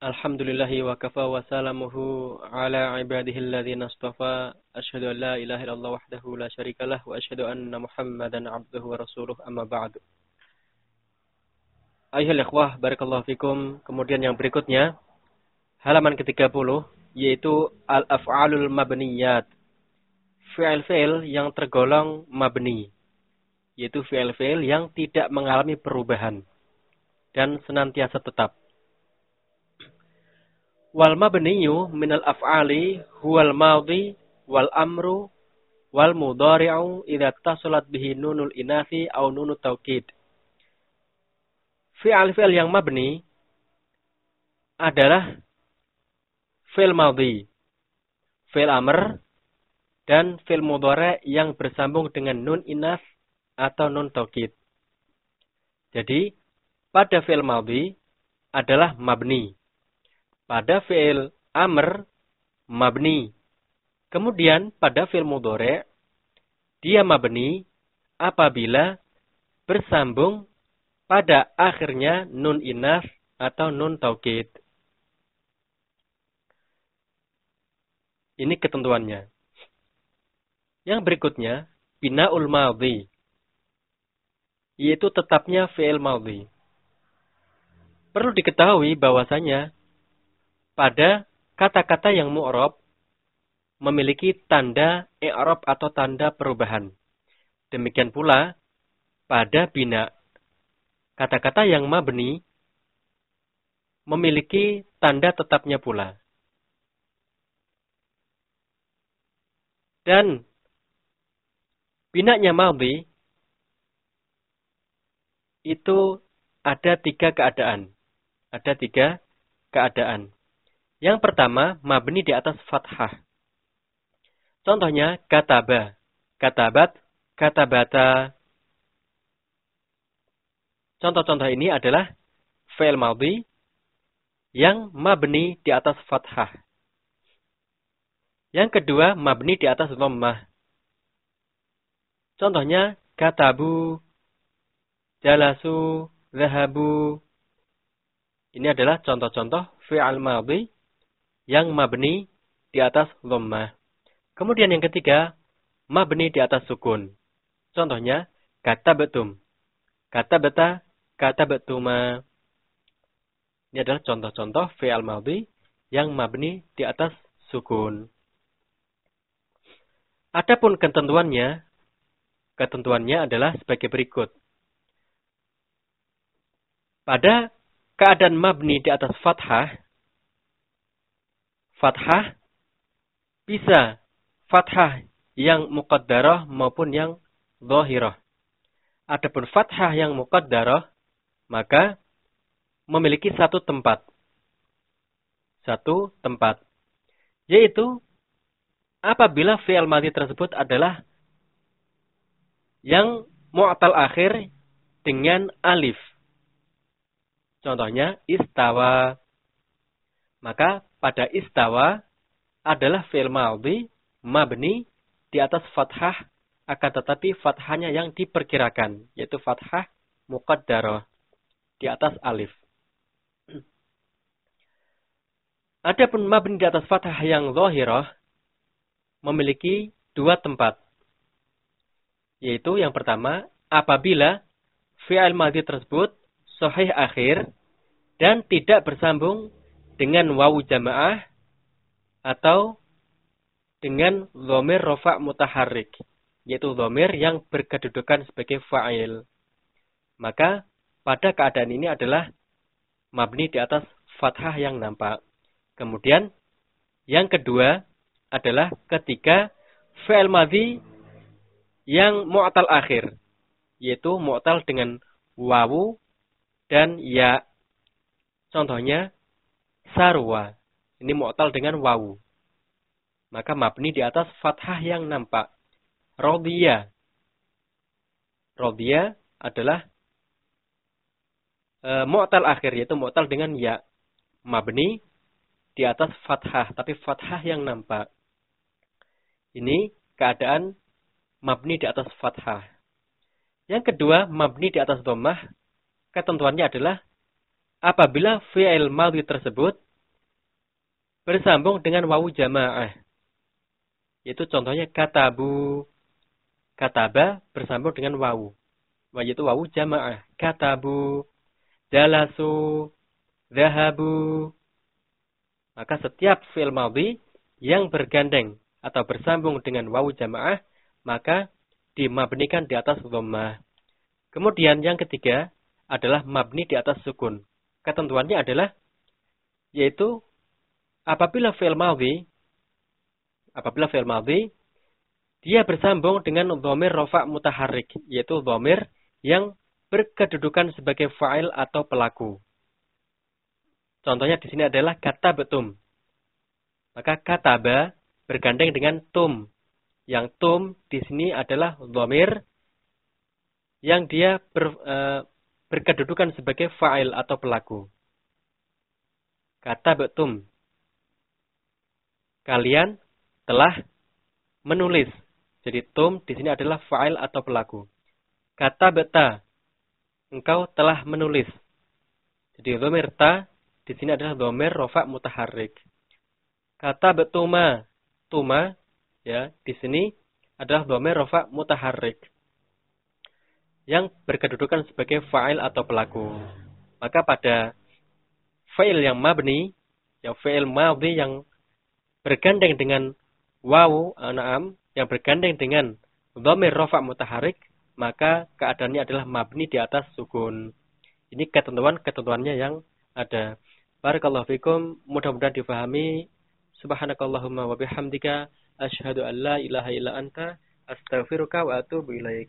Alhamdulillahi wa kafa wa salamuhu ala ibadihi alladhina astafa. Ashhadu an la ilaha illallah wahdahu la syarikalah wa ashhadu anna Muhammadan abduhu wa rasuluh amma ba'du. Ayuhal ikhwah, barakallahu fikum. Kemudian yang berikutnya, halaman ke-30, yaitu al-af'alul mabniyat. Fi'il-fi'il yang tergolong mabni. Yaitu fi'il-fi'il yang tidak mengalami perubahan. Dan senantiasa tetap. Wal mabniyu minal af'ali huwal madhi wal amru wal mudhari'u idza tasalat bihi nunul inafi aw nunut taukid. Fi'al-fi'al yang mabni adalah fi'il madhi, fi'il amr dan fi'il mudhari' yang bersambung dengan nun inaf atau nun taukid. Jadi pada fi'il madhi adalah mabni pada fi'il amr mabni. Kemudian pada fi'il mudhari dia mabni apabila bersambung pada akhirnya nun inas atau nun taukid. Ini ketentuannya. Yang berikutnya, binaul madhi. Yaitu tetapnya fi'il madhi. Perlu diketahui bahwasanya pada kata-kata yang mu'rob memiliki tanda i'rob atau tanda perubahan. Demikian pula pada bina. Kata-kata yang mabni memiliki tanda tetapnya pula. Dan binanya madhi itu ada tiga keadaan. Ada tiga keadaan. Yang pertama, mabni di atas fathah. Contohnya, kataba, katabat, katabata. Contoh-contoh ini adalah fail madhi yang mabni di atas fathah. Yang kedua, mabni di atas dhammah. Contohnya, katabu, jalasu, zahabu. Ini adalah contoh-contoh fi'al madhi yang mabni di atas dhammah. Kemudian yang ketiga, mabni di atas sukun. Contohnya, kata betum. Kata beta, kata betuma. Ini adalah contoh-contoh fi'al madhi yang mabni di atas sukun. Adapun ketentuannya, ketentuannya adalah sebagai berikut. Pada keadaan mabni di atas fathah, fathah bisa fathah yang muqaddarah maupun yang zahirah. Adapun fathah yang muqaddarah maka memiliki satu tempat. Satu tempat. Yaitu apabila fi'il madhi tersebut adalah yang mu'tal akhir dengan alif. Contohnya istawa. Maka pada istawa adalah fi'il madhi mabni di atas fathah akan tetapi fathahnya yang diperkirakan yaitu fathah muqaddarah di atas alif. Adapun mabni di atas fathah yang zahirah memiliki dua tempat. Yaitu yang pertama, apabila fi'il madhi tersebut sahih akhir dan tidak bersambung dengan wawu jamaah atau dengan zomir rofa mutaharrik, yaitu zomir yang berkedudukan sebagai fa'il. Maka pada keadaan ini adalah mabni di atas fathah yang nampak. Kemudian yang kedua adalah ketika fi'il madhi yang mu'tal akhir, yaitu mu'tal dengan wawu dan ya. Contohnya sarwa. Ini mu'tal dengan wawu. Maka mabni di atas fathah yang nampak. Rodiyah. Rodiyah adalah e, mu'tal akhir, yaitu mu'tal dengan ya. Mabni di atas fathah, tapi fathah yang nampak. Ini keadaan mabni di atas fathah. Yang kedua, mabni di atas domah, ketentuannya adalah apabila fi'il madhi tersebut bersambung dengan wawu jamaah. Yaitu contohnya katabu. Kataba bersambung dengan wawu. Yaitu wawu jamaah. Katabu. Jalasu. Zahabu. Maka setiap fi'il madhi yang bergandeng atau bersambung dengan wawu jamaah, maka dimabnikan di atas dhammah. Kemudian yang ketiga adalah mabni di atas sukun. Ketentuannya adalah yaitu apabila fi'il madhi apabila fi'il madhi dia bersambung dengan dhamir rafa' mutaharrik yaitu dhamir yang berkedudukan sebagai fa'il atau pelaku. Contohnya di sini adalah kata betum. Maka kataba bergandeng dengan tum. Yang tum di sini adalah dhamir yang dia ber, e, berkedudukan sebagai fa'il atau pelaku. Kata betum. Kalian telah menulis. Jadi tum di sini adalah fa'il atau pelaku. Kata beta. Engkau telah menulis. Jadi dhamir ta di sini adalah dhamir rofa mutaharrik. Kata betuma. Tuma ya di sini adalah dhamir rofa mutaharrik. Yang berkedudukan sebagai fa'il atau pelaku. Maka pada fa'il yang mabni, yang fa'il madhi yang bergandeng dengan wawu an'am yang bergandeng dengan dhamir rafa mutaharik maka keadaannya adalah mabni di atas sukun. Ini ketentuan-ketentuannya yang ada. Barakallahu fikum, mudah-mudahan difahami. Subhanakallahumma wa bihamdika asyhadu an la ilaha illa anta astaghfiruka wa atubu ilaik.